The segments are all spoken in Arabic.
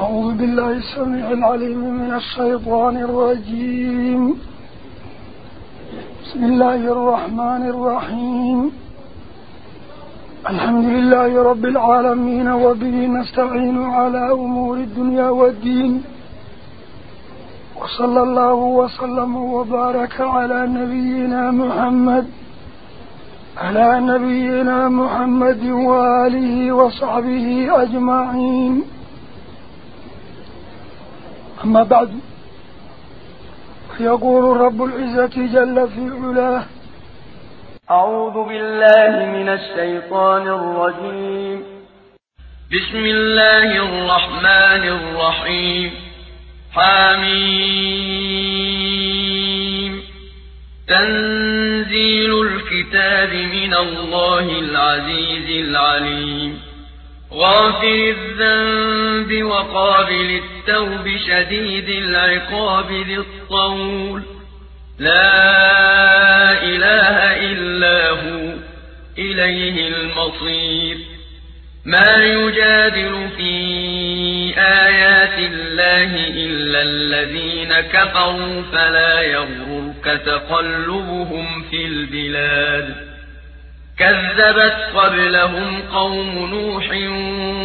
أعوذ بالله السميع العليم من الشيطان الرجيم. بسم الله الرحمن الرحيم. الحمد لله رب العالمين وبه نستعين على أمور الدنيا والدين. وصلى الله وسلم وبارك على نبينا محمد على نبينا محمد وآله وصحبه أجمعين. أما بعد يقول رب العزة جل في علاه أعوذ بالله من الشيطان الرجيم. بسم الله الرحمن الرحيم. حاميم تنزيل الكتاب من الله العزيز العليم. غافر الذنب وقابل التوب شديد العقاب ذي الطول. لا إله إلا هو إليه المصير. ما يجادل في آيات الله إلا الذين كفروا فلا يغررك تقلبهم في البلاد. كذبت قبلهم قوم نوح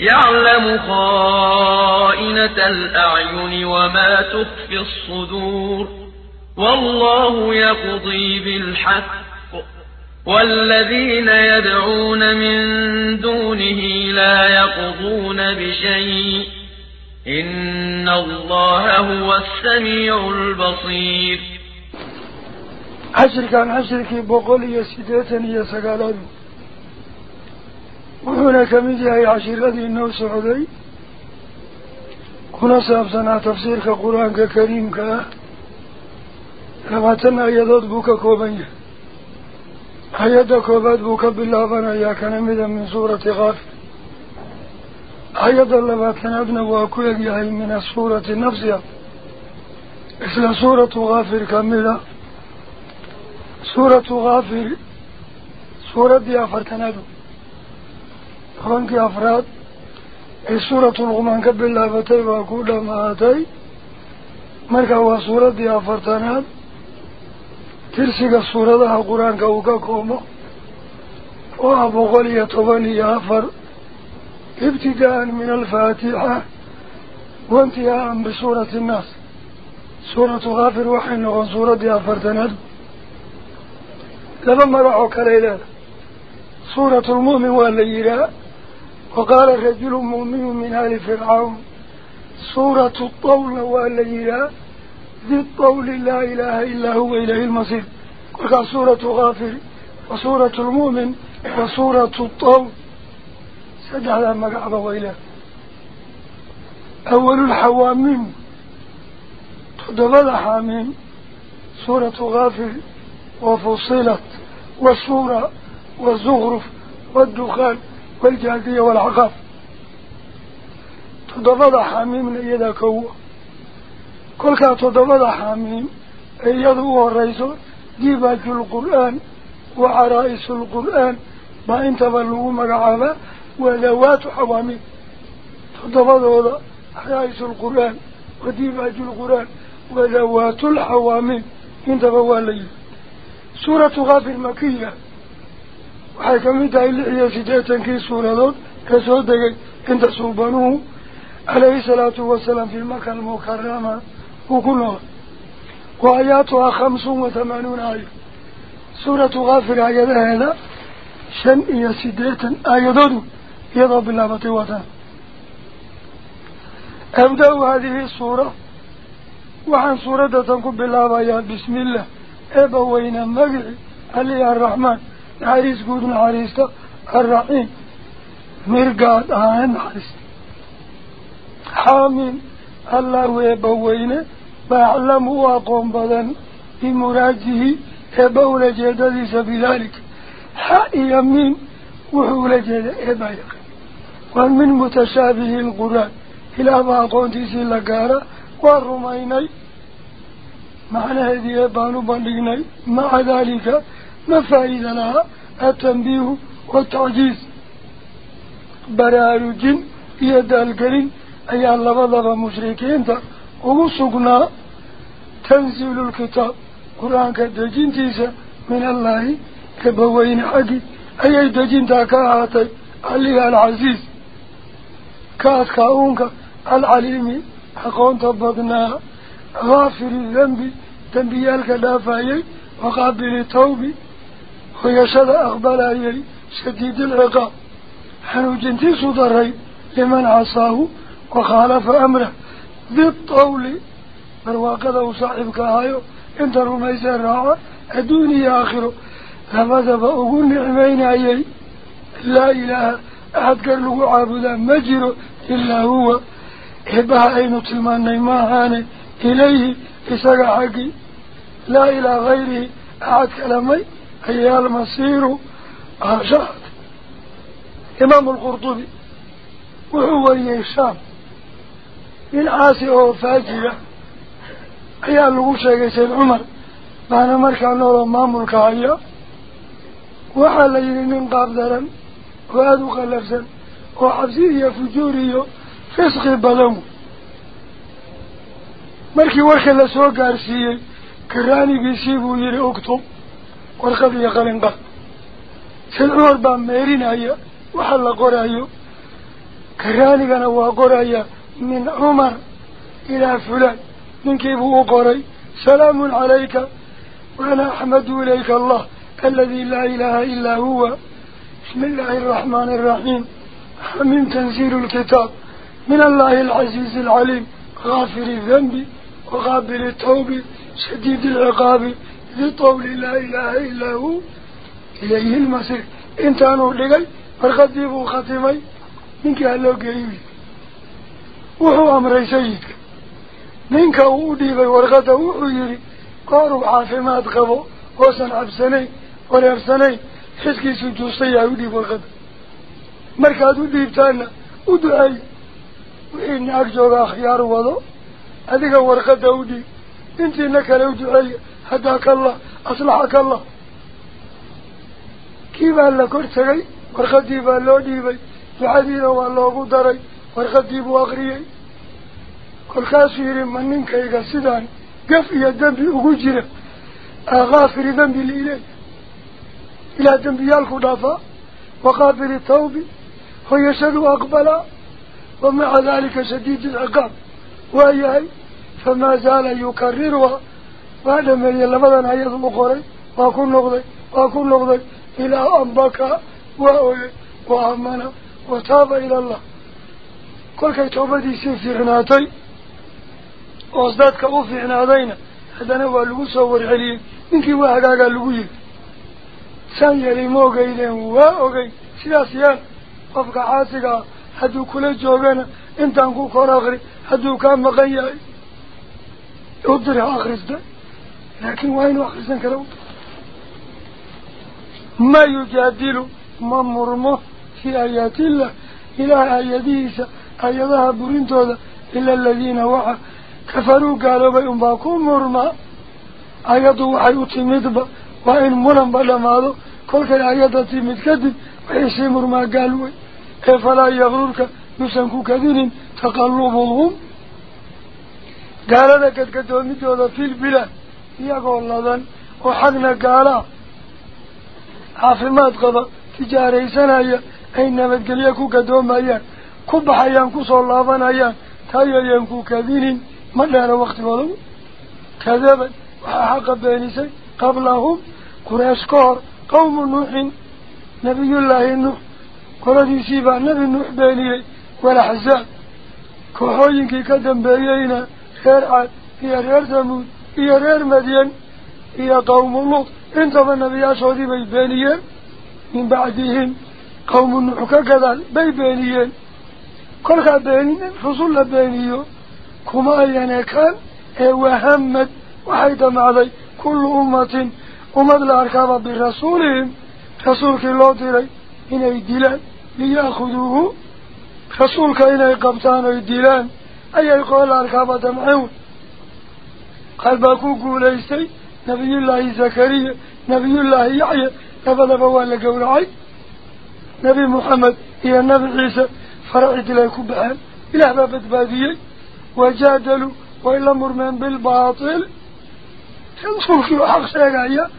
يعلم خائنة الأعين وما تخفي الصدور والله يقضي بالحق والذين يدعون من دونه لا يقضون بشيء إن الله هو السميع البصير. عشر كان عشر كي بقول سيداتن وحنا كميزي هاي عشيرة دي النو سعودي. كنا سابسنا تفسير كقرآن كريم كا لباتنا يدود بوكا كوبانيا حيادة كوبات بوكا باللابانا ياكا نميدا من سورة غاف حيادة لباتنا ابنوا واكويا يهي من سورة نفسيا إسلا سورة غافر كاملة سورة غافر. سورة دي أفرتنا دو خلانك أفراد أي سورة الغمان قبل الله فتي وقوله ما أتي مالك هو سورة دي أفرتانات ترسيق السورة لها قرآن كوكا كوما وأبو غلية وني أفر. ابتداء من الفاتحة. وانتهاء بسورة الناس. سورة غافر وحين وان سورة دي أفرتانات لما رأوك ليلة. سورة المؤمن والليلة. Mu'minu min ali fircawn suuratu tawlna waa la yidhaah ذي الطول لا إله إلا هو إليه المصير. قل سورة غافر وسورة المؤمن وسورة الطول. سجع مقعب وإله أول الحوامين تدبل حامين سورة غافر وفصلت. والسورة والزغرف والدخان. والجادية والعقف. تضبض حميم ليدا كو. كلك تضبض حميم أيضا هو الرئيس ديباج القرآن وعرائس القرآن. ما إنت بلغوم العالى وذوات حوامي. تضبض حرايس القرآن وديباج القرآن وذوات الحوامي. إنت بوالي. سورة غافر مكية. وحكم ده اللي هي سجاتا كي سورالوت كسود انت سوبانوه عليه الصلاة والسلام في المكة المكرمة وكله وآياتها خمس وثمانون آية سورة غافر آيات هذا شن هي سجاتا آياتا يضب الله بطيوتا أبدأ هذه الصورة وعن صورة تنقب الله بسم الله أبوين مقعي علي الرحمن عريس قود العريس الرحيم. مرقاد آهن عريس حامين الله ويبوينه فأعلم وأقوم بذن بمراجه إباول جدديس بذلك حق يمين وحول جد إبايق. ومن متشابه القرآن. إلى ما قلت سيلقارا والرميني. معنى هذه إبانو بندقني مع ذلك ما فائدة لها التنبيه والتعجيز. برارج يد الكريم أي الله بضب مشركين ومسقنا تنزيل الكتاب. قرآن كدجين تيسا من الله كبوين حقي. أي دجين تاكاهاتي عليها العزيز. كات كاونك العليم حقون تبضنا غافر الذنب. تنبيالك دافعي وقابل التوب ويشد أقبل شديد العقاب. حنو جنتي صدري لمن عصاه وخالف أمره. بالطول برواقده صاحبك هايو انت رميس الرعوة الدنيا آخره. لماذا فأقول نعمين أيي لا إله أحد كرلو عابدا مجر إلا هو. إبها أين تلمان نيماهان إليه إساق حقي. لا إلى غيره أحد كلامي أي المصير أشهد إمام القرطبي وهو cumar baana markaa nooloo maamulka haya waxaa la yidhi nin qaab daran oo aada u qallafsan oo cabsi iyo fujuur iyo risqi badan markii warka la soo gaarsiiyey karaanigiisii buu yidhi ogtub ورقد يقلن بق سنور بام ميرين ايا وحل قر ايا كان هو وقر من عمر إلى فلان من كيبو قري سلام عليك وأنا احمد اليك الله الذي لا اله الا هو بسم الله الرحمن الرحيم حميم تنزيل الكتاب من الله العزيز العليم غافر الذنب وغابر التوب شديد العقاب بطول لا إله إلا هو. إليه المصير. إنت أنه لقي فالخطيب وخطيبي منك ألو قريبي وهو أمر سيدك منك أوديبي ورغته وحيري قارو عافمات قبو وصن عبسني ولأبسني حسكي سنتوصي أوديب ورغت مركات أوديب تانا. ودعي وإن أكجر أخيار وضو. أذيك ورغته أوديب. انتي نكال دعي هداك الله أصلحك الله. كيف ألا كرتغي ورخديب ألا ديبي فعدين وألا قدري. ورخديب أغريي كل خاسير من منك يقصدان قفية دنبي أغجر أغافر دنبي الإلي إلى دنبي الخدافة وقابل التوب. ويشد أقبلا ومع ذلك شديد العقاب. وأيهاي فما زال يكررها. Waa dhameeyey labadan ayadu u qoray waa ku noqday waa ku noqday ilaa anbaka waa oyey wa aamana wa taaba ila allah kolkay toobadiisii fiicnaatay oos dadka u fiicnaadayna haddana waa lagu soo warceliyey ninkii waa hagaagaa lagu yiri saan yeelay ma ogeydeen waa ogey sidaas yeel qofka caasiga ah hadduu kula joogana intaan ku kor akri hadduu kaa maqan yahay udiri ha akrista لكن وين أخرسن كلو ما يجادل ما مرمه في آيات الله إلى آياته آياتها برينتو إلا الذين وحا كفروا قالوا بأن باكم مرمى. آياته وحيوتي مدبا وإن مرمى لماذا كلك الآيات المتكدب وإيسي مرمى قالوا؟ كيف لا يغررك؟ يسنكو كذير تقلبهم. قال لك قد في البلاد. Iyagoo ladan oo xagna gaalaa caafimaad qaba tijaaraysanaya ay nabadgelyo ku gadoomayaan ku baxayaan kusoo laabanayaan taayayan ku kadinin ma dheera waktigooda kadabad waxaa xaqa beenisay qablahum quraysh ka hor qawmu nuuxin nabiyullaahi nuux qoladiisii baa nebi nuux beeniyey walaxzaab kooxooyinkii ka dambeeyeyna reer caad iyo reer tamuud qawmu luut intaba nebiyaashoodii bay beeniyeen min bacdihim qawmu nuux ka gadaal bay beeniyeen kolkaa beenin rusul la beeniyo kuma ayan ekaan ee wahamad waxay damacday kullu ummatin ummad la arkaaba birasuulihim rasuulkii loo diray inay dilaan liya'khuduuhu rasuulka inay qabtaan oy dilaan ayay qool arkaaba damceen قال باكو قوليسي نبي الله زكريا نبي الله يحيى تفضل بوان لقول عي نبي محمد هي النبي عيسى فرعت لا يكبعان إلى باب بادية وجادلوا وإلا مرمان بالباطل. تنصوك وحق سيقايا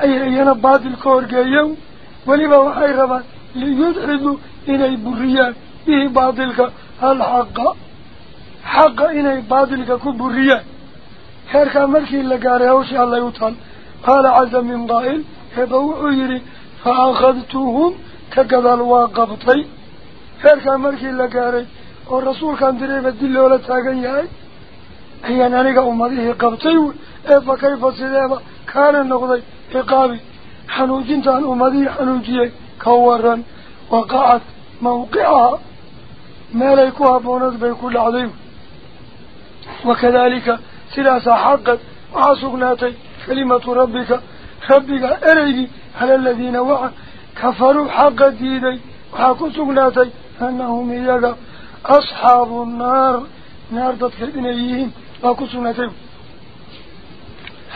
أي أينا باطل كورجا يوم ولبا وحي غبا ليدعدوا إني بريان. إيه به باطلك الحق. حق إلى إني باطلك كبريان. هيركا مركي اللي قاري هوشي الله يطال قال عز من ضائل هبو عيري فأخذتوهم كقدال واقبطي هيركا مركي اللي قاري والرسول كان دريبا دلو لتاقن ياي هي نانيقا أمضيه قبطي إفا كيف سيديبا كان النقضي إقابي حنوجين تان أمضيه حنوجيه كورا وقعت موقعها ما ليكوها بونات بيكو العظيم وكذلك سلاسة حقا وعسقناتي كلمة ربك ربك إليه على الذين وعا كفروا حقا ديدي وحاكو سقناتي أنهم إياك أصحاب النار نار دتك إليهم وحاكو سقناتي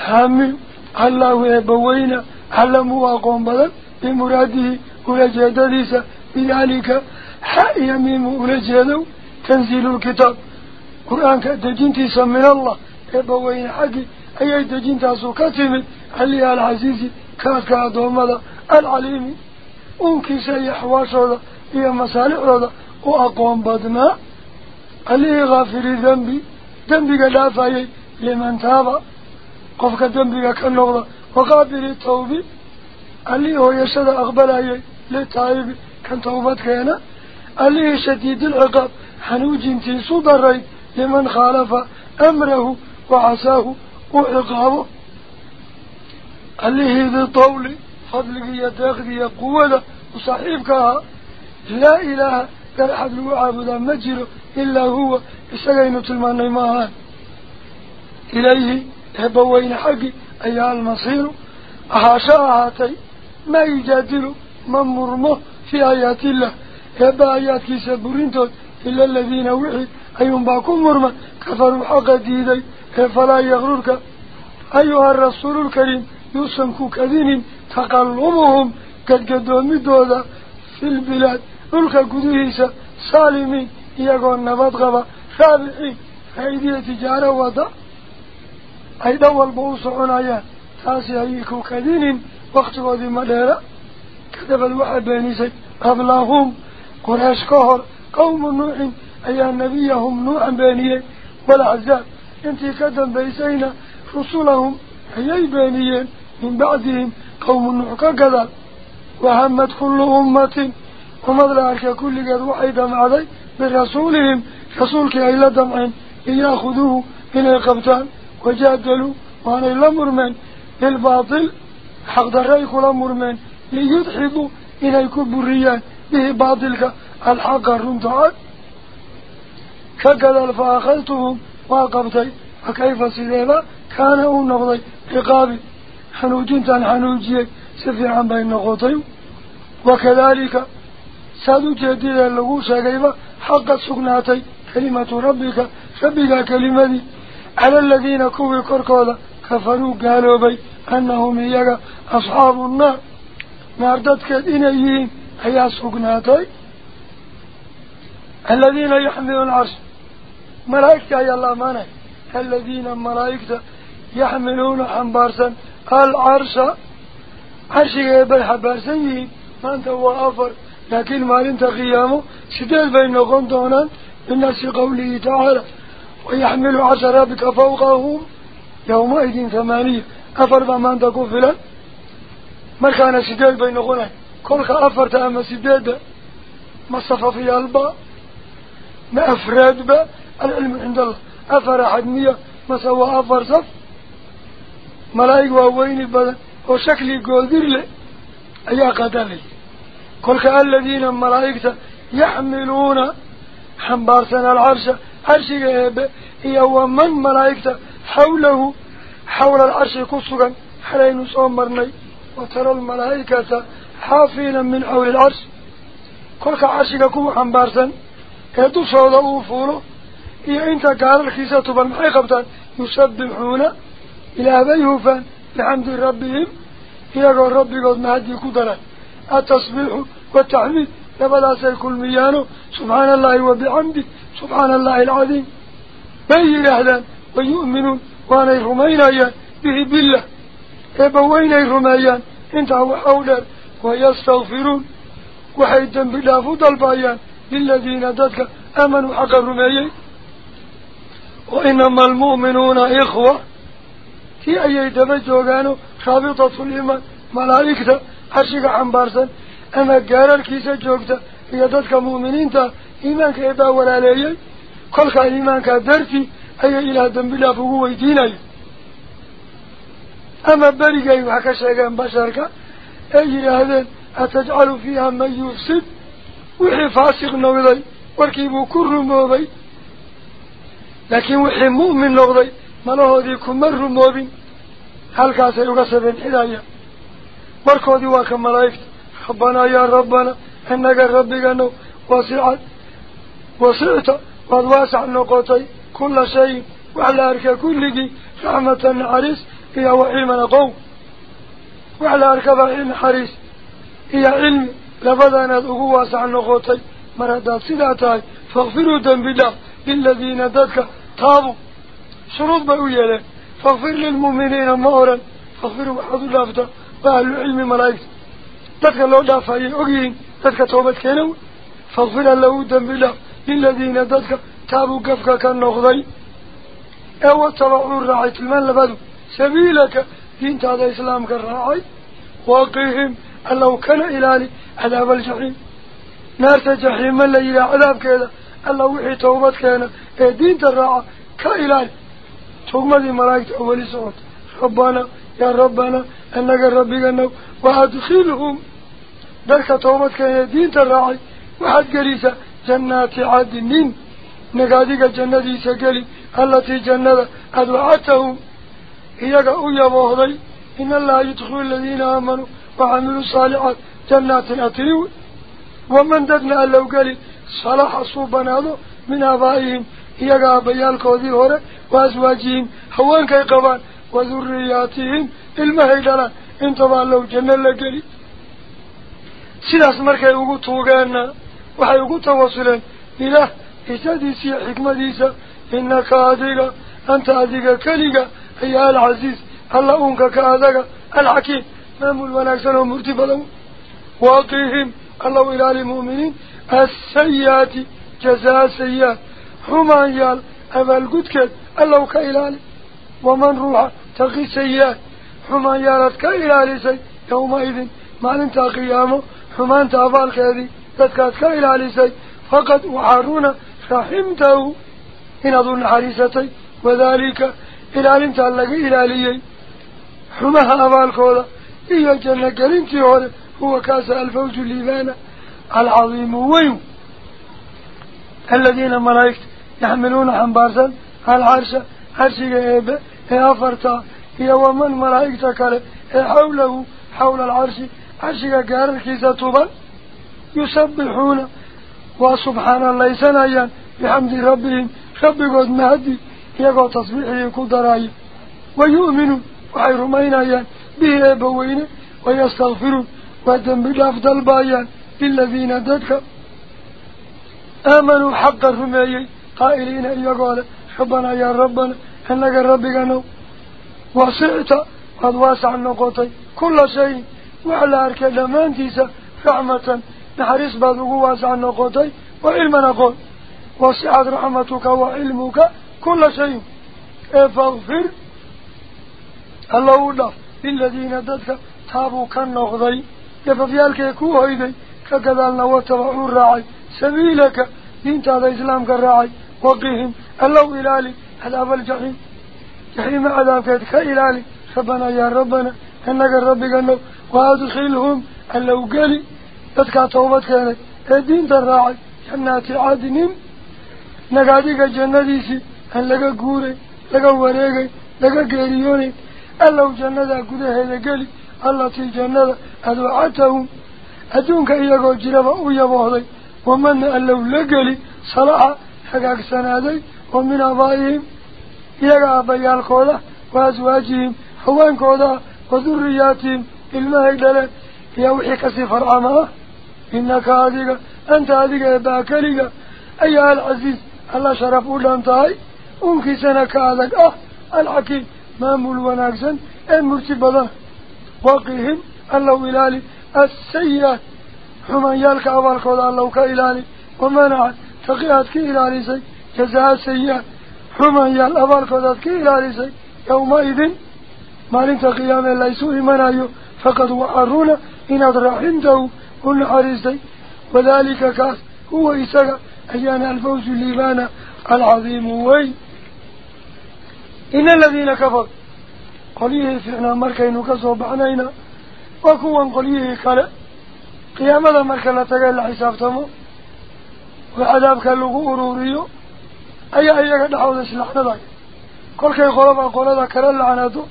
حامل الله يبوينا علموا وقوم بذل بمراده ولجهد ديسا بذلك حائيا ميمو ولجهدو تنزيل الكتاب قرآن كأدجنتي سمن الله إبوين حقي أي دجنتها سكتمت علي العزيز كاتك أدوم العليم أنكي سي حواشوذا هي مسالح هذا وأقوم بدنا علي غافر ذنبي ذنبي لا لمن تاب قفك ذنبي كالنغضة وقابل التوبي علي هو يشد أقبل للتائب كان توبتك هنا علي شديد العقاب حنوج انتي صدري لمن خالف أمره وعساه وعقابه. عليه ذي طول فضلك يتاخذي قوة وصحيبك لا إله قال أحد عابدا مجر إلا هو إساقين تلمان معها إليه هبوين حقي أيها المصير. أحاشا هاتي ما يجادل من مرمه في آيات الله. هبا آيات كيسا برينتوت إلا الذين وحي أيهم باكم مرمى كفروا حق ديدي فلا يغررك. أيها الرسول الكريم يوسنكو كذين تقلبهم قد قدومي دودا في البلاد ملك قدوهيسا سالمين يقول نبات غبا رابعين هيدي تجارة وضع. أي دول بوص عنايا تاسي أيكو كذين وقت وذي مديرة كذب الوحد بينيسي قبلهم قريش كهر قوم نوح أي نبيهم نوح بينية والعزاب انتي كدن بيسينا رسولهم هيي بينيين من بعدهم قوم نوح كذا وهمت كل أمة. ومضل أركا كل قد وحي دمعي برسولهم. رسولك إلا دمعين ليأخذوه من القبطان. وجادلوا وأنا الأمر من للباطل حق دريك الأمر من ليدحضوا إلى الكبريان به باطلك الحق الرمتعات كقدر فأخذتهم وقبتي فكيف سيديبا كان النقضي. عقابي حنوجنتان حنوجي سفيعا بين نقطي وكذلك سادو جديدا لغو شاقيبا حق سقناتي. كلمة ربك. ربك كلمة على الذين كوي كركولا كفروا قالوا بي أنهم إياك أصحاب النار. ناردتك إنيين هيا سقناتي. الذين يحملون العرش. ملائكة يا الله مانا. الذين ملائكة يحملون حنبارسا. العرش عرش يبي حبارسين ما أنت هو أفر. لكن ما انت قيامه سديد بين غندونا بالناس قوله تعالى ويحمل عشر بك فوقهم يومئذ ثمانية. أفر بما أنت كفلا ما كان سديد بين غنى كلك أفر تأما سديد ما صفى في الباء ما أفراد با العلم عند الله أفر حدمية ما سوى أفر صف. ملايك ووين بدن وشكلي قودر له أيا قدامي كلك الذين الملائكة يحملون حنبارسنا العرش عرش غيب. هي ومن ملائكة حوله حول العرش كسرا حلين صومرني وترى الملائكة حافين من حول العرش. كلك عرشك كو حنبارسن. كدو صودا وفوله انت قال الكيسة بالمحي قبطان يسبحون إلى بيهوفان بحمد ربهم هي قول ربي قد مهدي كدران. التصبيح والتحميد. لبدا سيكون ميانو. سبحان الله وبحمده. سبحان الله العظيم. بين أهلا ويؤمنون. وأنا الرمينيان به بالله. إبوين الرميان انتهوا حولا ويستغفرون. وحيدا بالله فضل بايان للذين ددك أمنوا حق الرميين. وإنما المؤمنون إخوة. في أي دبجوغانو خابطة الإيمان. ملائكة عرشك حنبارسا أما قارر كيسا جوكتا. هي ضدك مؤمنين تا. إيمانك إبا ولا ليي. كلك إيمانك درتي. أي إله دنبلا فهو ويديني أما بريقا وحكا شيئا بشرك أي هذين أتجعل فيها من يفسد. وحي فاسق نغضي وركيبو كل موضي لكن وحي مؤمن نغضي ملوه ذي كمر موبين هل كاسي يغسبين حدايا مركودي واك ملايك ربنا يا ربنا إنك ربنا واسعة وسعت. واسع نقطي. كل شيء. وعلى أرك كله رحمة عريس هي وعلم قوم وعلى أرك علم حريس هي علم. لبدنا الله تابوا شروط بأوية فاغفر للمؤمنين مورا فاغفروا وحد الله فتا وأهل العلم ملايك ذاتك الله دافع يؤغين ذاتك توبت كينو. فاغفر له ذنب الله. للذين ذاتك تابوا قفك كان نغضي. أو اتبعوا الراعي المال لبدو. سبيلك. دين هذا إسلامك الراعي واقيهم الله كان إلالي عذاب الجحيم. الله وحي توبت كان دين الراعي كإلالي تومدي ملايكة أولي صوت. ربنا يا ربنا أنك ربك أنه وأدخلهم. ذلك توبت كان. دين الراعي وحد قريسة جنات عدن. نقاديك جنة سقلي التي جنة. أدوعتهم. إياك أويا بوهضي إن الله يدخل الذين آمنوا وعملوا الصالحات جنات أتريو. ومن ددنا ألو قالي صلاح صوبنا من آبائهم. إياك أبيال كوذي هوري وأزواجهم هوان كي قبان وذرياتهم المهيدلان انتبع لو جنة لقلي سلاس مركي يقول توقعنا وحي يقول توصلين إله إساديسي حكمة ديسا. إنك أديك أنت أديك كليك أيها العزيز الله أنك كأدك الحكيم مامل ونكسن ومرتبا واقيهم الله إلى المؤمنين. السيئات جزاء سيئات هما يال أما القدكت الله كإلالي. ومن روح تقي سيئات هما يالت كإلالي سي. يومئذ ما انت قيامه. هما أنت أفالك هذه تذكات كإلالي سي. فقد وحارونا رحمته. إن أظن حريستي وذلك إلى أنت لك إلاليي حمها أبالكولا إيا جنة قلنتي هو كاس الفوج الليبان العظيم ويو الذين ملايكت يحملون حنبارسا العرش عرشك إيبا إيافرتا هي ومن ملايكتك حوله حول العرش عرشك قاركيسة طوبا يسبحون. وسبحان الله سنايا بحمد ربهم ربكود مهدي يقو تصبيحه كدراي ويؤمنوا وحي رمينايا به أبوين ويستغفرون. ودن بالأفضل بايان للذين ددك آمنوا حق الرميي قائلين يقول ربنا يا ربنا أنك ربك وسعت قد واسع النقطي كل شيء. وعلى أرك دمانتيسا رحمة. نحرس بعض واسع النقطي وعلم نقول. وسعت رحمتك وعلمك كل شيء. فاغفر الله للذين ددك تابوا كالنغضي يففيالك يكوه إذي كقدالنا واتبعوا الراعي. سبيلك دينت هذا إسلامك الراعي. وقهم الله إلالي عذاب الجحيم. جحيم عذابك كإلالي ربنا يا ربنا أنك ربك أنه وأدخلهم اللو قالي ددك توبت كانت دينت الراعي. جنات عادنين نقاديك جنة أن لقى قوري لقى وريقي لقى قيريوني ألو جنة قده هذا قلي. التي جنة أدوعتهم. أدونك إياقو جربا ويبوهدي ومن ألو لقلي صلاحا حقاق سنادي. ومن أبائهم إياقا أبيال كودا وأزواجهم حوان كودا وذرياتهم. المهيدلة يوحي كسفر عماه إنك هذه أنت هذه باكلك أيها العزيز الله شرف ولانتهي أنكي سنة كالك أه الحكيم مامول وناكسن المرتبضة وقيهم الله إلالي السيئات حمان يالك أبالك وضع الله كإلالي ومنع تقيات كإلالي سي جزاء السيئات حمان يال أبالك وضع كإلالي سي يومئذ ما لنت قيام ليسوه منايو فقد وعرونا إن أدرحنته ونحريسي وذلك كاس هو إساق أيان الفوز الليبان العظيم. وي. إن الذين كفر قليه فعنا مركين كسوب عنينا وكوا قليه كلا قيامة مركا لا تقال حساب تمو وعذابك اللغو أروريو أي أي قد حوض سلاحنا ذاك كل كي قلبا قلبا كرا لعناتو.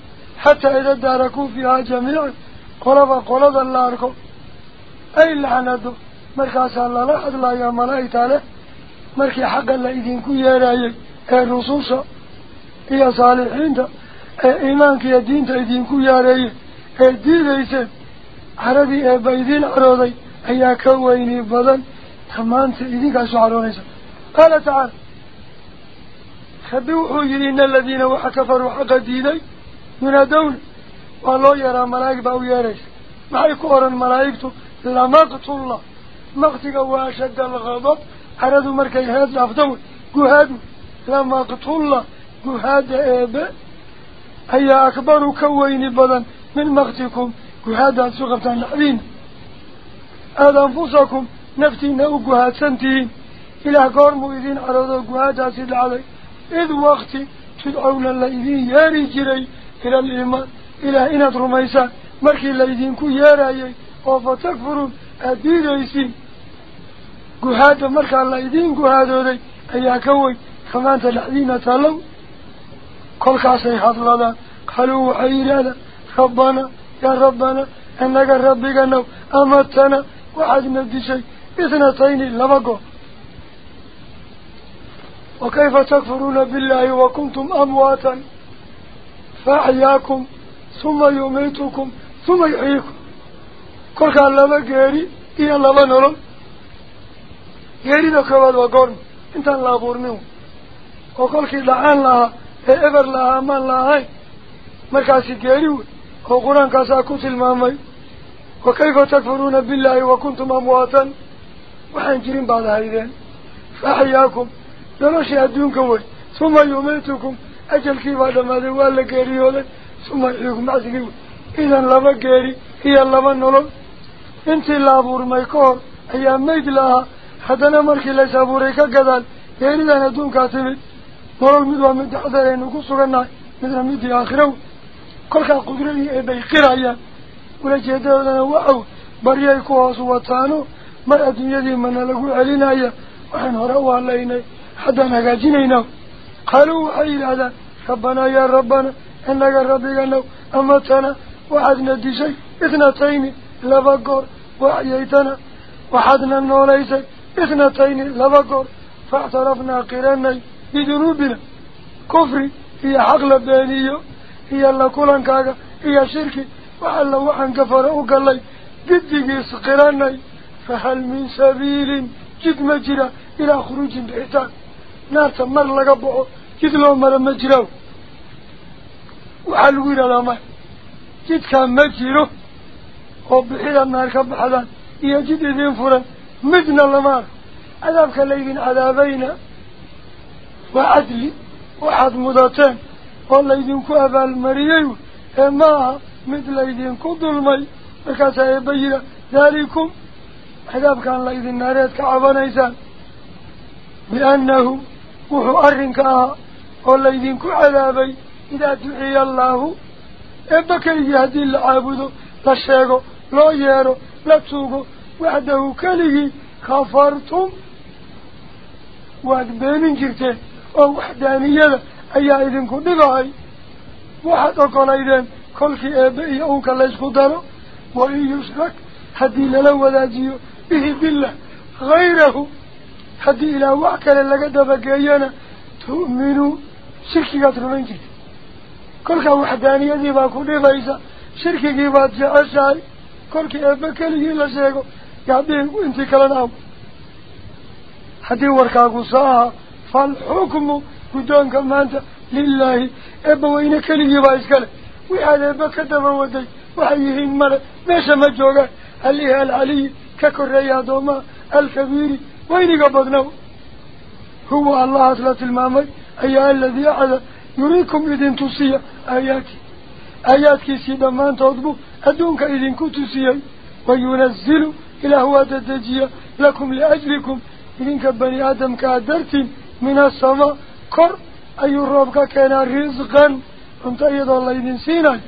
حتى إذا داركوا فيها جميعا. قلبا قلبا لعنكو أي لعناتو. مركاسا الله لا أحد لا يا ملائكة له. markii xaqa la idinku yeerayay ee rususha iyo saalixiinta ee iimaanka iyo diinta idinku yaareeyey ee diidayseen idiin carooday ayaa ka weyni badan tamaanta idinkaasu caroonaysa قال تعالى خبيوحوا إن الذين وحكفروا حق ديني ينادون. والله يرى ملايك باو ياريس ما يكورا ملايكته لمقت الله. مقتك واشد الغضب. حردوا مركي هاد الأفضل قهاد لمقت الله. قهاد إيبا أي أكبر كوين بدن من مقتكم. قهاد سقبتان الحدين هذا أنفسكم نفتين أقهاد سنتين إلى قرموا إذين عرضوا قهاد سيد علي إذ وقت تدعون الليذين ياري جري إلى الإيمان. إلى إناد رميسان مركي الليذين كو ياري وفتكفرون أديريسين قهاد مركا الليذين قهادوا ذي أي كوي كمان تلحدين تلو كل كاسي حضرنا قالوا حيرانا ربنا يا ربنا أنك ربك نو أمتنا وحدنا بشيء اثنتين لبقوا. وكيف تكفرون بالله وكنتم أمواتا؟ فأحياكم ثم يميتكم ثم يحييكم. كل كان لما قيري إيا لما نرم. قيري ذا كواد وقرن. إنت لا بورنيو. وكل كي لعان لها إبر لها أمان لها وقران كاسا كتل المامي وكيف تكفرون بالله وكنتم أمواتا وحنجرين بعد هيدين ajalkii baa dhammaaday waa la geeriyooday suma yuxiikum bacdigii wey idan laba geeri iyo laba nolol intii la abuurmay ka hor ayaa mayd lahaa haddana markii lays abuuray ka gadaal geeridan adduunkaa timid nolol mid waa midda xadeer aynu ku sugannahay midna midii aakhira wey kolkaa qudradii ee bay qirayaan. Ulajeedadoodana waxaw baryay ku hoos wataano mar adduunyadii mana lagu celinaya. Waxaan hore u hadlaynay حتى نجاجينينا قالوا وحي هذا ربنا يا ربنا إنك ربنا أمتنا وحدنا دي شيء اثنتين لبقر وحييتنا وحدنا النوليس اثنتين لبقر فاعترفنا قراني بذنوبنا كفري هي حقل هي لكلن كاغا هي شركي وحل وحن كفر وقال لي قدي سقراني فهل من سبيل جد مجرى إلى خروج بعتاك نار تمر لقبعه جد لو مر مجرى وحل ويرا لما جد كان مجرى وبعيدا نار كبحدا هي جد اذن فورا مدنا لما عذابك ليهن عذابين وعدل وحد مضاتين abaalmariyey ee ma aha mid laydinku dulmay markaasaa eebba yidha daalikum cadaabkan laydin naareed ka cabanaysaan biannahu wuxuu arrinka ahaa oo laydinku cadaabay idaa duciya allaahu eebba keligii haddii la caabudo la sheego loo yeero la tuugo waxdahu keligii kafartum waad beenin jirteen oo waxdaaniyada ayaa idinku dhibahay waxaad ogolaydeen kolkii eebbe iyo uunka laysku daro wa in yushrak haddii lala wadaajiyo bihi billah hayrahu haddii ilaa wax kale laga dabageeyana tu'minuu shirkigaad rumayn jirta kolkaa waxdaaniyadii baa ku dhibaysa shirkigii baad jeceshahay kolkii eebbe keligii la sheego yaadii intii kalena aw haddii warkaagu soo ahaa falxukmu قدونك مانتا لله. ابو اينك اللي يبايس قال وحال ابك دفا ودي. وحيهين مالا ماشا مجوغا الليها ككل ككر رياضوما الكبير. وين ابقناه هو الله أطلع المامي. أيها الذي أعلى. يريكم إذن تسيا آياتي آياتك سيبا مانتا أطبو. أدونك إذن كتسيا وينزلوا إلى هو تدجيا لكم لأجلكم. إذن كبني آدم كادرتين من السماء. كر أي ربك كان رزقا أنت أيضا الله ينسينا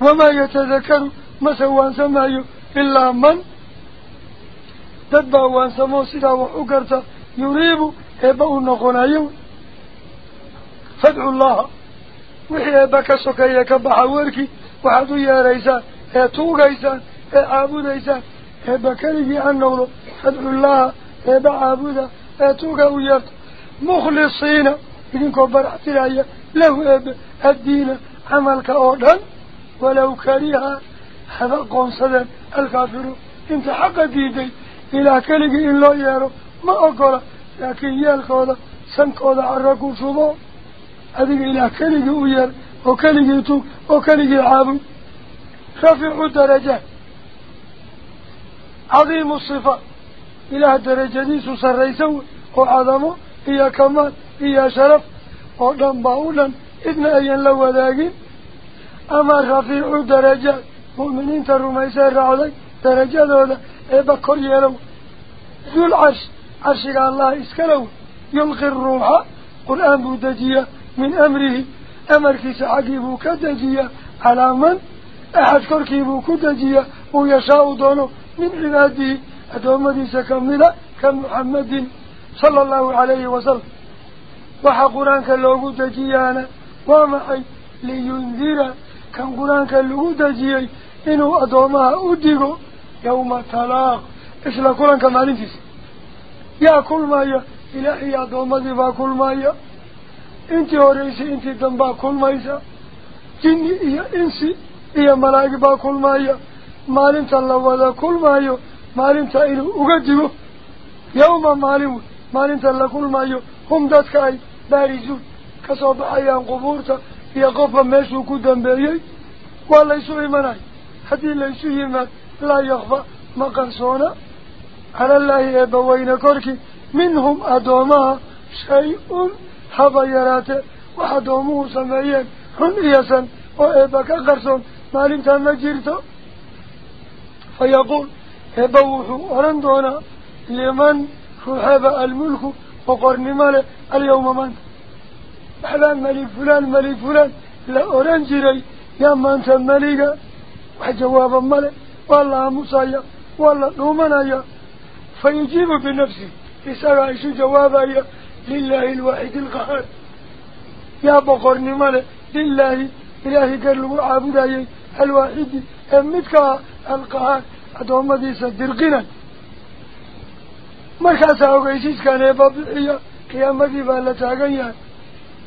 وما يتذكر ما سوى سمايو إلا من تدبع وان سمو سدا وحقرت يريب هبأ النقون أيو فادعو الله وحي هبك سكيك بحورك وحدو يا ريسا يا عبود هابو ديسا هبكره أنه فادعو الله هبأ عابو يا هاتو غيسا مخلصين. إذن كبر أحتلالي له الدين عمل كأودا ولو كريها هذا قنصدا الكافر. انت حق ديدي إلى كلك إن لا يارو. ما أقول. لكن يالك هذا سنك هذا عرقو هذا إلى كلك أير وكلك يتوك وكلك العاب رفع درجة عظيم الصفة. إلى درجة ديس سريسو وعظمه. إيا كمال إيا شرف. وقام باولا إذن أين لو ذاقين. أما رفيع درجات مؤمنين ترمي سير علي درجات هذا إيبا كوري يلو. ذو العرش عرشك الله إسكالو يلقي الروح قرآن بوددية من أمره. أمر كيس عقبو كددية على من؟ أحد كركيبو كددية ويشاء دونه من عباده. أدوما ديسا كملا كمحمد. كم sala allahu calayhi wasalam waxaa qur-aanka loogu dejiyaana waa maxay liyundira kan qur-aanka lagu dejiyey inuu addoomaha u digo yawma talaaq isla kulanka maalintiisa yaa kulmaya ilaah iyo addoommadii baa kulmaya intii horeysay intii dambaa kulmaysa jinni iyo insi iyo malaa'ig baa kulmaya maalinta la wada kulmayo maalinta inuu uga digo yawma maalin wey ay baarisuun kasoo baxayaan qubuurta iyo qofka meeshuu ku dambeeyey waa laysu imanayo haddii laysu yimaad laa yakfa ma qarsoona calallaahi eebbaweyne korkii minhum addoomaha shay-un haba yaraatee wax addoomuhu sameeyeen xun iyosan oo eebba ka qarsoon maalintaa ma jirto fa yaquul eebba wuxuu odhan doonaa liman صحابة الملك وقرن ماله اليوم من؟ فلان ملك فلان ملك فلان. لا أورنجري يا من سمليك وجواب ماله. والله مصايا والله نومنايا فيجيب بنفسه في سرعش جوابايا لله الواحد القهار. يا بقرن ماله. لله. إلهي قلو عبدايا الواحد. أمدك القهار. أدوما ديسا درقنا baa la taagan yahay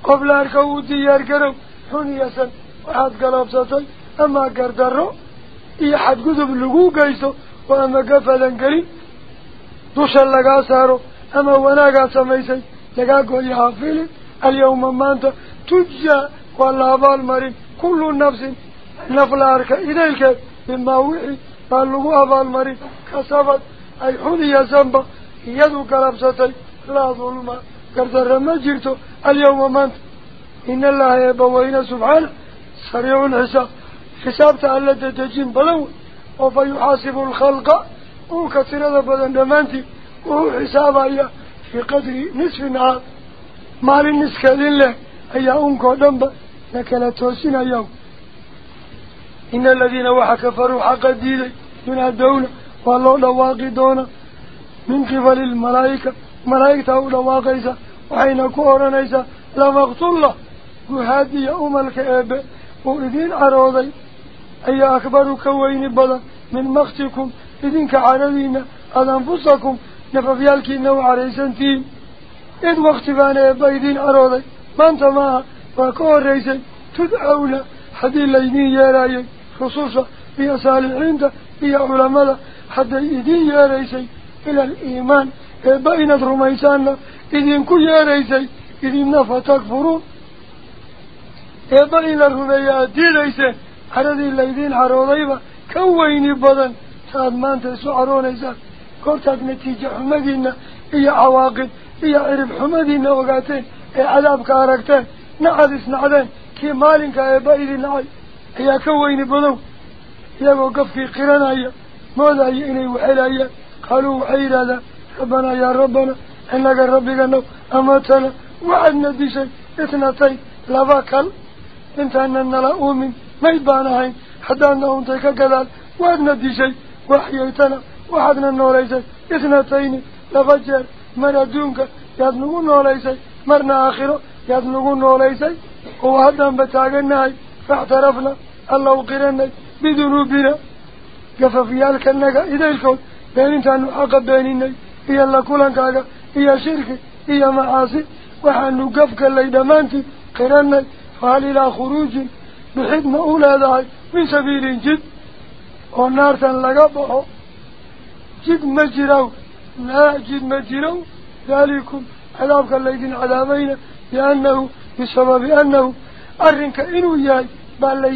qof la arka uu diyaar garow xun iyasan waxaad galoobsatay ama gardarro iyo xadgudub lagu geysto oo ama gafadan gelin dusha lagaa saaro ama wanaagaad samaysay lagaa gooyo hafilin alyawma maanta tujaa waa la abaalmarin kullu nafsin naf la arka idaylkeed bimaa wixii baa lagu abaalmarin kasabad ay xun iyasanba يدو قرب ستي لا ظلم. قرد الرمجرتو اليوم منت. إن الله يبوهين سبحانه سريع الحساب. حساب على تتجين بلو. وفيحاسب الخلق. وكثير هذا بدن دمانتي. وهو حساب أيها في قدر نصف النهار مال النسكة لله أيها أمك ودنبا لك لا توسين أيها إن الذين وحكفروا حق الديني ينادون. والله لواقدونه من قبل الملائكة ملائكة أولى واقيسة وحين كورنيسة لما اقتل الله. وهذه أملك أبا وإذن عراضي أي أكبر كوين بلا من مختكم إذن كعراضينا على أنفسكم. نففيالك إنه عريسا تين إذن مختبان أبا إذن عراضي أنت تماها فكور ريسا تدعونا حدي الليني يا رايي خصوصا في بأسال العند بأعلمات حدي يدين يا رايسي إلى الإيمان. إيه، بين الرميسان. إذن كي يريسي إذن فتكفرون إيه، بين الرميسي ريسي حرذي الليذين حروضيبا كوين بضن ساد ما أنت سعرون إذن كورتك نتيجة حمدين. إيا عواقب. إيا عرب حمدين. وقاتين. إيا عذاب كاركتين. نعذس نعذين كي مالنك إيا بإذن عاي إيا كوين بضن إيا وقف في قرانا إيا ماذا إيا إيا وحلا إيا rabbana inaga rabbiganow amatana waxaadna dishay itnatayn laba kal intaana nala uumin mayd baan ahayn haddaadna untay ka gadaal waadna dishay waxyaytana waxaadna noolaysay itnatayni laba jeer mar adduunka yaad nagu noolaysay marna aakhiro yaad nagu noolaysay oo haddaanba taaganahay faactarafna alla u qiranay bidunuubina gafafyaalkanaga idaylkood بين تانو أقب بيننا إيا لكولان كادا إيا شرك إيا معاصي وحن نقفك اللي دمانتي قرانا فهل إلى خروج؟ بحيث ما أولاده من سبيل جد ونار تان لقبه. جد مجرو لا جد مجرو ذلكم عذابك اللي دين عذابين لأنه بسبب أنه أرنك إنو إياي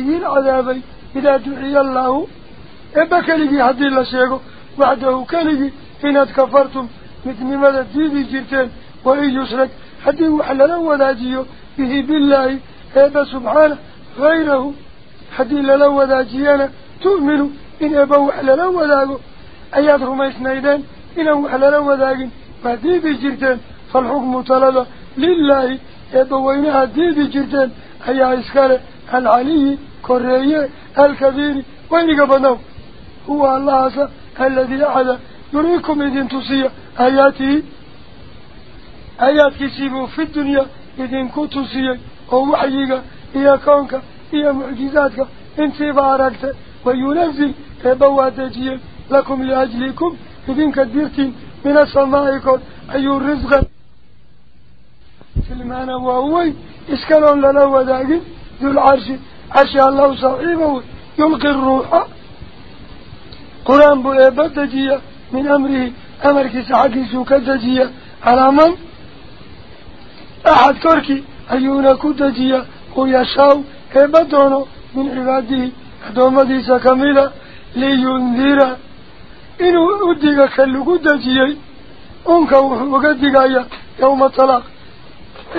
دين عذابي إذا دعي الله إبكالي بحدي الله شيخه. وحده كليجي إن كفرتم مثل ماذا ديدي جرتين وإن يسرك حدي وحلنا وداجيو به بالله إبا سبحانه غيره. حدي لنا وداجيانا تؤمنوا إن إبا وحلنا وداجو أياد رميسنا إذن إن وحلنا وداجين ما جرتين فالحكم طلب لله. إبا وينها ديدي جرتين أي إسكال العلي كوريي الكبير وين قبناه هو الله الذي أعلى يريكم إذن تصير آياته. آيات كسيبوا في الدنيا إذن كتصير أو وحيك إيا كونك إيا معجزاتك. انتي باركت وينزل إبواتجيا لكم لأجلكم. إذن كديرتين من السماء أي الرزق. في المعنى وهو إسكالون لنا وذاقين ذو العرش. عرش الله صاحبه يلقي الروح. قرآن بو دجية من أمره أمر كسحكي سوكا دجية على من؟ أحد كوركي أيونا كدجية ويشاو إبادونه من عباده. أدوما ديسا كاملة لينذير. إنه أدقى كاللقو دجية أنك وقدقى يوم الطلاق.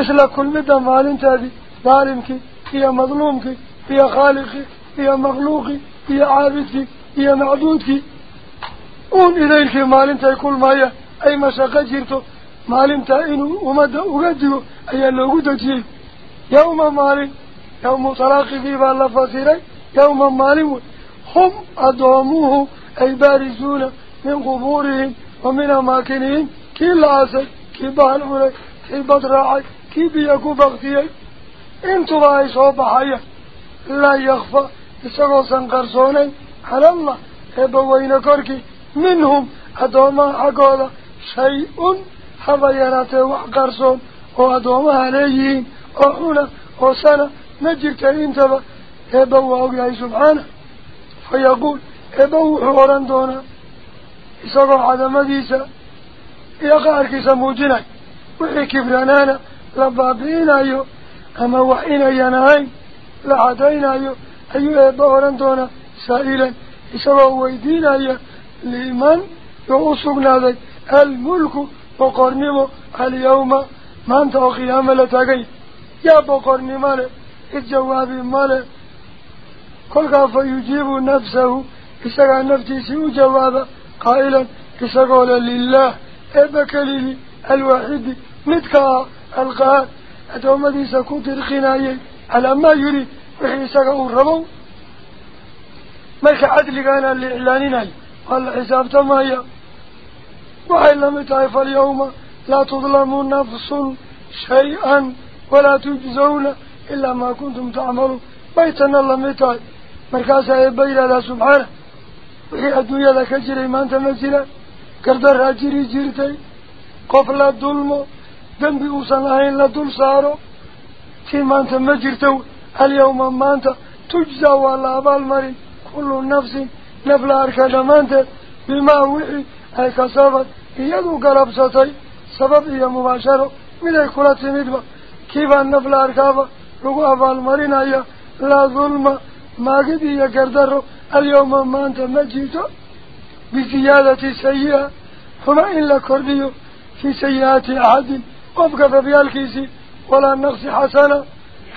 إسلا كل مدى مالين تادي ظالمك هي مظلومك هي خالقك هي مخلوقك هي عابدك هي معبودك ay mashaqo jirto maalintaa inuu ummadda uga digo ayaa loogu dejiyey yawma maalin yawmu talaaqigii baa la fasiray yawma maalin wey hum addoomuhu ay baarisuuna min qubuurihim wa min amaakinihim kii la aasay kii bahal cunay kii bad raacay kii biyo ku baktiyey intuba ay soo baxayaan laa yakfa isagoosan qarsoonayn cala allah eebbaweyne korkii منهم أدوما حقودا شيء هذا يراتي وحقرصون وأدوما عليهم أحونا وسنة نجرت انتبه إبوا أوجه سبحانه. فيقول إبوا حورا دونا. إساقوا عدم ديسا. يقارك سموجنا وحي كبرانانا. لبابين أيو أما وحينا ينهين لعدين أيو أيو دونا. إساقوا ويدين أيو سائلا إسوه ويدينا يا لمن يؤسقنا ذي الملك بقرنمو اليوم من تقيام لتقي يا بقرنم الجواب ماله كل كاف يجيب نفسه إسوه نفسه سو جواب قائلا إسوه لله إبك لي الوحيد متكا القهار أتومدي سكوت الخناية على ما يريد وحيسك أرمو marka cadligaana la iclaaninayo والحساب تمايا. وحي لم يتعرف اليوم لا تظلم نفس شيئا ولا تجزون إلا ما كنتم تعملون. بيتنا لم يتعرف مركاسا يبين الله سبحانه. وحي الدنيا لك جري ما أنت مزيلا كردر جري جرتي. قفل الظلم ذنبي أصنعين لدل سارو. في ما أنت مجرتو اليوم كل نفس نفل أركا دمانت بما وحي أي كسبت يدو قرب ستي سبب هي مباشرة. من أي كلة مدبا كيف النفل أركابا لقوا أفعال مرينا لا ظلم. ما قد يقدر اليوم ما أنت مجيتو بزيادة سيئة. فما إلا كرديو. في سيئات أحد. قفك فبيالكيسي ولا نقص حسنة.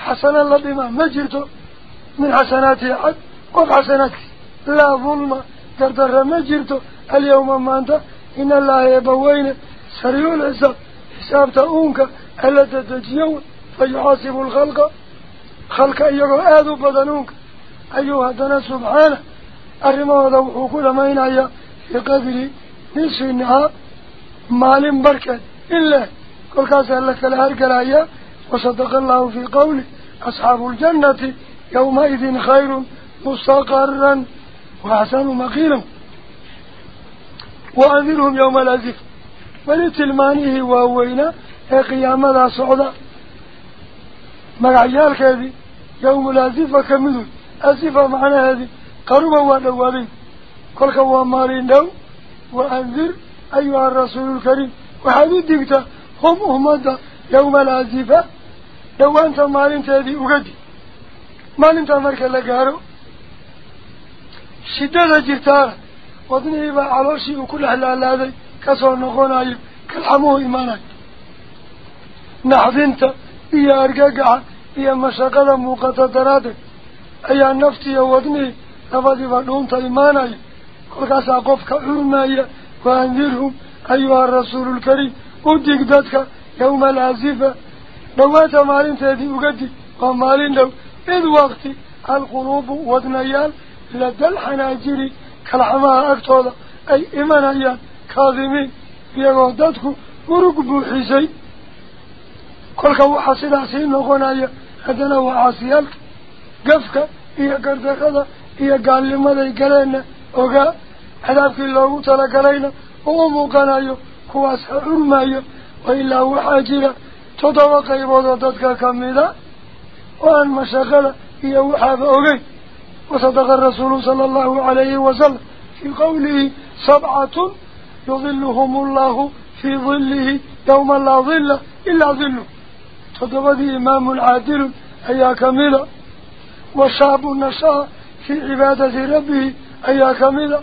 حسنة لبما مجيتو قف حسناتك لا ظلم. قردر ما جرته اليوم ما أنت. إن الله يبوين سريع الحساب. حساب تأونك. ألا تتجيون. فيحاسب الخلق. خلق أيها آذوا بدنونك. أيها دنا سبحانه. أرمى ذو كل ما ينعي في قدر نصف النهار مال بركة. إلا. كل كاس لك الهرقلايا وصدق الله في قوله. أصحاب الجنة يومئذ خير. مستقرا وأحسن مقيلا وأنذرهم يوم الأزف ولتلمانه وهوينا قيام ذا صعدا مقعيال كذي يوم الأزفة كمدل أزفة معنى هذه قربا ونوابين كل كوامارين دو وأنذر أيها الرسول الكريم. ديكتا هم أمدا يوم العزيفة لو أنت مالين تهدي أغدي. مالين تمرك لقارو. شدده جرتاه وضنه با عروشي وكل حلال هذا كسو نقونا يب كالحموه إيمانك نحذنت إيا أرقاقع إيا مشاقه موقتة دراده أيا نفتي وضنه نفذي فلونت إيماني كل قاسا قفك عرمي وأنذرهم أيها الرسول الكريم أدك ذاتك يوم العزيفة انت مالين تهدي أقدي ومالين لو إذ وقت القلوب وضنيان ladal xanaajiri kalxamaha agtooda ay imanayaan kaadimiin iyagoo dadku murug buuxisay kolka waxaa sidaasii noqonaya haddana waa caasiyaalka gafka iyo gardarrada iyo gaalnimaday galeenna ogaa cadaabkii loogu talagalayna oo u muuqanayo kuwaas ha curmayo wa ilaa waxaa jira toddoba qaybood oo dadka kamida oo وصدق الرسول صلى الله عليه وسلم في قوله سبعة يظلهم الله في ظله يوم لا ظل إلا ظله. تضبذي إمام عادل أي كاملة وشعب نشاء في عبادة ربه أي كاملة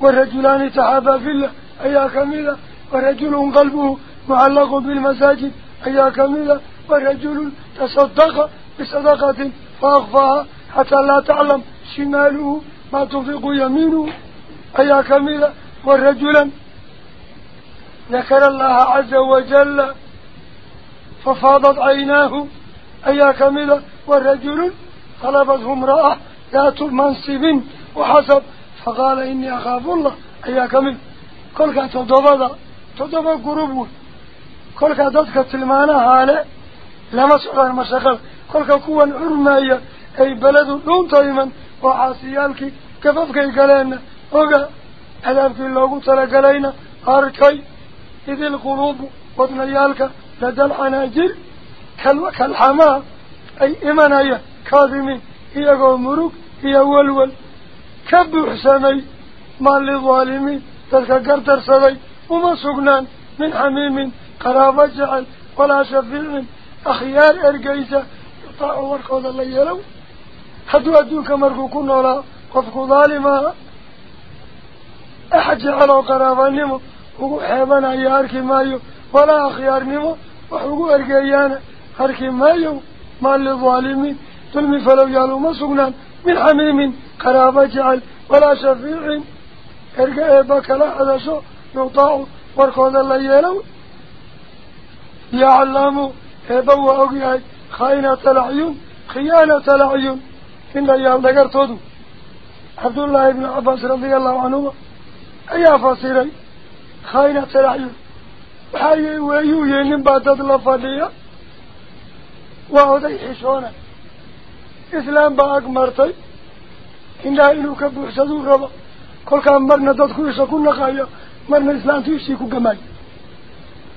والرجلان تحابا في الله أي كاملة ورجل قلبه معلق بالمساجد أي كاملة ورجل تصدق بصدقة فأخفاها حتى لا تعلم. شماله ما تنفق يمينه أي كميلة والرجلا ذكر الله عز وجل ففاضت عيناه أي كميلة والرجل طلبته امرأة ذات منصب وحسب فقال إني أخاف الله أي كميلة كل كان تضبط تضبط قربه كل كان تلمانا هالي لما سعر المشاكل كل كوان عرمية أي بلد دون طيما وعاسيالك كففك قلينا وقا عذابك اللوغو تلقلينا أركي إذ القلوب وطنيالك لدى الحناجر كالحماء أي إمانية كاظمين هي مروك هي ولول كبح سمي ما للظالمين تلك قردر سمي وما سقنان من حميم قرابة جعل ولا شفيع أخيار إرقيسة يطاع ورقود الله يلو حدو أدوك مركو كنا لا قفكو ظالما. أحد جعله قرابا نمو هو حيبان أي أركي مايو ولا أخيار نمو وحقو أركيان أركي مايو. مال للظالمي تلمي فلو يالو مسونا من حميم قرابا جعل ولا شفيع. أركي أباك لا هذا شو يوطاع واركو ذا الله يلو. يعلمو أبوه أغيه خينة العيون خيانة العيون. إن يال دقرتودو عبد الله بن عباس رضي الله عنه أي فاصيري خاينة العيون وحي ويو ينم بادد لفادية وعودي حشونا. إسلام باق مرتي. إنها إنو كبو حسدو ربا. كل كان مرنا دادكو يسكون نقايا مرنا إسلام تيشيكو قماي.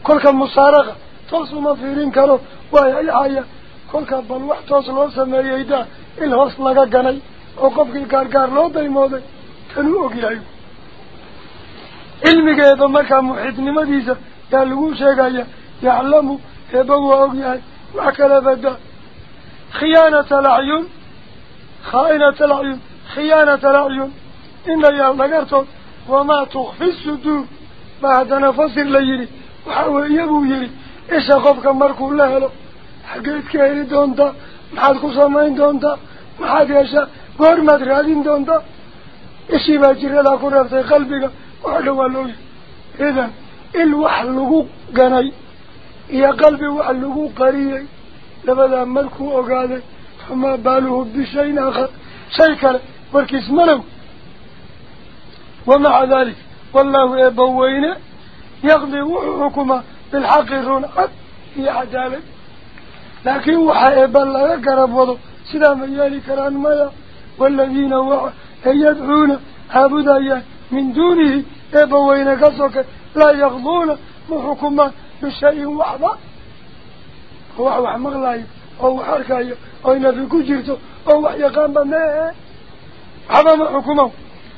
كل كان مصارغة. توصل مفيرين كارو وهي أي حاجة كل كان بلوح توصل وصل مريدا hoos laga ganay oo qofkii gaargaar loo daymooday kanuu ogyahay cilmigeeda markaa muxiidnimadiisa yaa lagu sheegaya yaclamu eeba waa ogyahay wax kala bada khiyaanata alacyun khaa'inata alacyun khiyaanata alacyun inayaal dhagartood wamaa tukfi suduur baa haddana fasir la yidhi waxa weeye buu yidhi isha qofka markuu la helo goormaad raadin doontaa ishii baa jiradaa ku reebtay qalbiga waxa dhan waa looyahay idan il wax lagu ganay iyo qalbi wax lagu qariyey labadaa markuu ogaaday famaa baaluhu bishayin aakhar shay kale warkiis malow wamaca dalik wallahu eebbaweyne yaqdi wuxuu xukumaa bilxaqi run cad iyo cadaalad waxaa eebba laga garab wado سلام يالي كران مايا والذين يدعون عابدايا من دونه إبوين قصوك لا يغضون محكما بشيء وحبا. هو مغلاي أو حركاي أو نبي كجرته أو وح يقام بما حبا محكما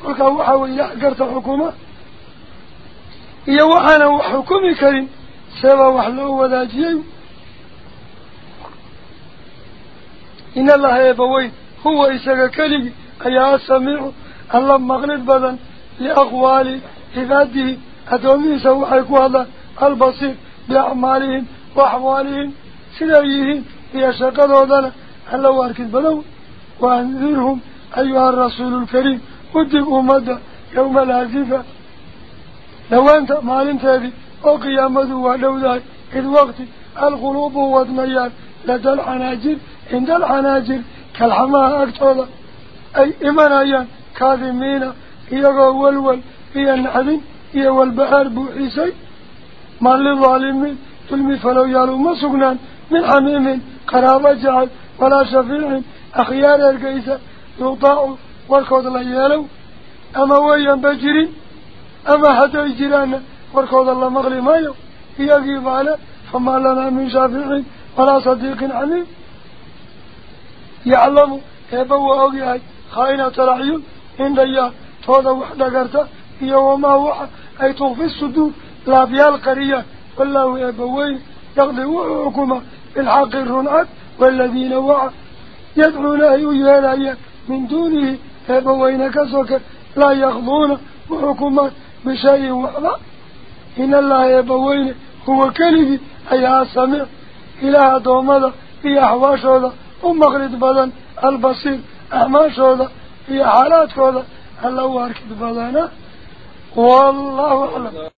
قلت وحا ويحقرت حكومة. إيا وحانا وحكومي كريم سيبا وحلو وذاجيه إن الله يبوي هو إساق كلي أيها السميع الله مغلد بدن لأقوال عباده أدومي سوحيكو هذا البصير بأعمالهم وأحوالهم سلايهم هي شقد ذلك. الله واركد بدو وأنذرهم أيها الرسول الكريم ودق أمد يوم العزيفة. لو أنت مالنت هذه وقيامته ولو ذلك إذ وقت القلوب والميال لدى الحناجر عند الحناجر كالحماء أكتوضا أي إمان أيان كاذمين إيغا والول إيا النحذين إيا والبحر بوحيسي ما للظالمين تلمي فلو يالو ما سقنان من حميم قرابة جعل ولا شفيع أخيار القيسة يطاع والكود الله يالو أما ويا بجرين أما حتى يجرانا والكود الله مغلي مايو على فما لنا من شافع ولا صديق حميم يعلم يبوى أوجهي خائنة العيون إن ديا توضى وحدة قرطة. يوم ما وحى أي تغفي الصدور لا بيا القرية والله يبوي يقضي وحكمة. بالحق الرنعات والذين وعى يدعون أيها من دونه يبوين كسوك. لا يخضون وحكمة بشيء وحده إن الله يبوين هو كلمة أيها السميع إله في أحواشه ومغرد بدن البصير أعماشه في حالات كذا الله أركد بدنا والله أعلم.